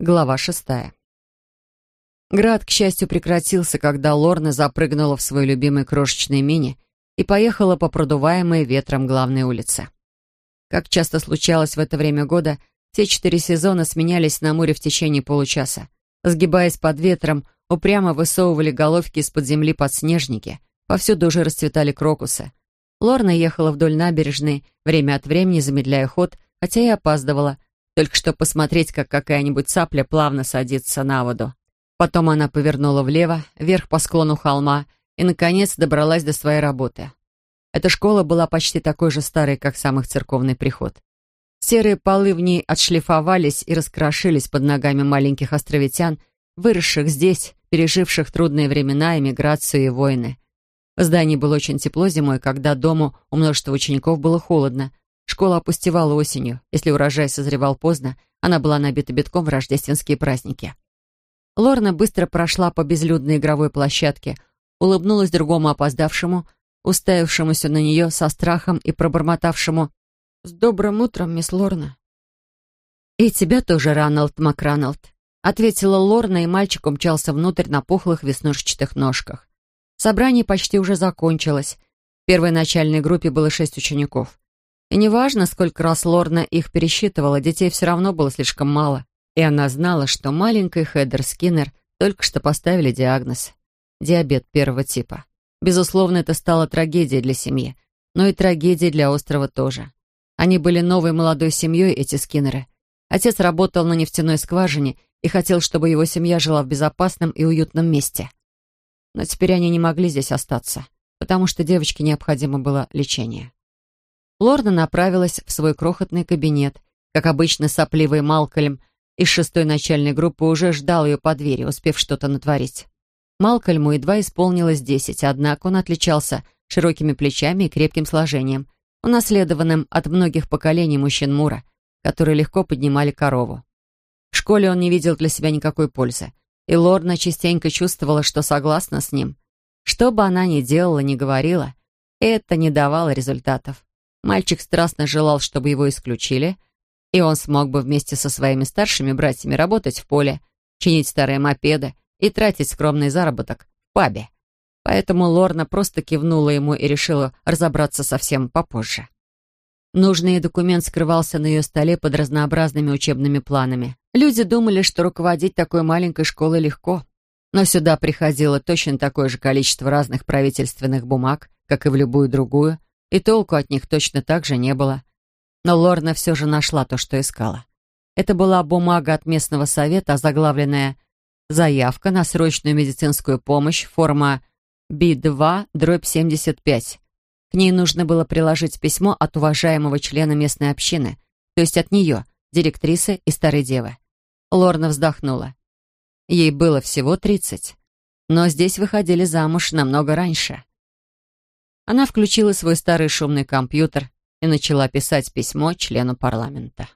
Глава шестая. Град, к счастью, прекратился, когда Лорна запрыгнула в свой любимый крошечный мини и поехала по продуваемой ветром главной улице. Как часто случалось в это время года, все четыре сезона сменялись на море в течение получаса. Сгибаясь под ветром, упрямо высовывали головки из-под земли подснежники. Повсюду уже расцветали крокусы. Лорна ехала вдоль набережной, время от времени замедляя ход, хотя и опаздывала — только что посмотреть, как какая-нибудь цапля плавно садится на воду. Потом она повернула влево, вверх по склону холма и, наконец, добралась до своей работы. Эта школа была почти такой же старой, как сам их церковный приход. Серые полы в ней отшлифовались и раскрошились под ногами маленьких островитян, выросших здесь, переживших трудные времена, эмиграцию и войны. В здании было очень тепло зимой, когда дому у множества учеников было холодно, Школа опустевала осенью. Если урожай созревал поздно, она была набита битком в рождественские праздники. Лорна быстро прошла по безлюдной игровой площадке, улыбнулась другому опоздавшему, уставившемуся на нее со страхом и пробормотавшему «С добрым утром, мисс Лорна». «И тебя тоже, Раналд Макраналд», — ответила Лорна, и мальчик умчался внутрь на пухлых веснушчатых ножках. Собрание почти уже закончилось. В первой начальной группе было шесть учеников. И неважно, сколько раз Лорна их пересчитывала, детей все равно было слишком мало. И она знала, что маленькой Хедер Скиннер только что поставили диагноз – диабет первого типа. Безусловно, это стало трагедией для семьи, но и трагедией для острова тоже. Они были новой молодой семьей, эти Скиннеры. Отец работал на нефтяной скважине и хотел, чтобы его семья жила в безопасном и уютном месте. Но теперь они не могли здесь остаться, потому что девочке необходимо было лечение. Лорна направилась в свой крохотный кабинет. Как обычно, сопливый Малкольм из шестой начальной группы уже ждал ее по двери, успев что-то натворить. Малкольму едва исполнилось десять, однако он отличался широкими плечами и крепким сложением, унаследованным от многих поколений мужчин Мура, которые легко поднимали корову. В школе он не видел для себя никакой пользы, и Лорна частенько чувствовала, что согласна с ним. Что бы она ни делала, ни говорила, это не давало результатов. Мальчик страстно желал, чтобы его исключили, и он смог бы вместе со своими старшими братьями работать в поле, чинить старые мопеды и тратить скромный заработок в пабе. Поэтому Лорна просто кивнула ему и решила разобраться совсем попозже. Нужный документ скрывался на ее столе под разнообразными учебными планами. Люди думали, что руководить такой маленькой школой легко. Но сюда приходило точно такое же количество разных правительственных бумаг, как и в любую другую, и толку от них точно так же не было. Но Лорна все же нашла то, что искала. Это была бумага от местного совета, заглавленная «Заявка на срочную медицинскую помощь, форма B2, дробь 75». К ней нужно было приложить письмо от уважаемого члена местной общины, то есть от нее, директрисы и старой девы. Лорна вздохнула. Ей было всего тридцать, но здесь выходили замуж намного раньше. Она включила свой старый шумный компьютер и начала писать письмо члену парламента.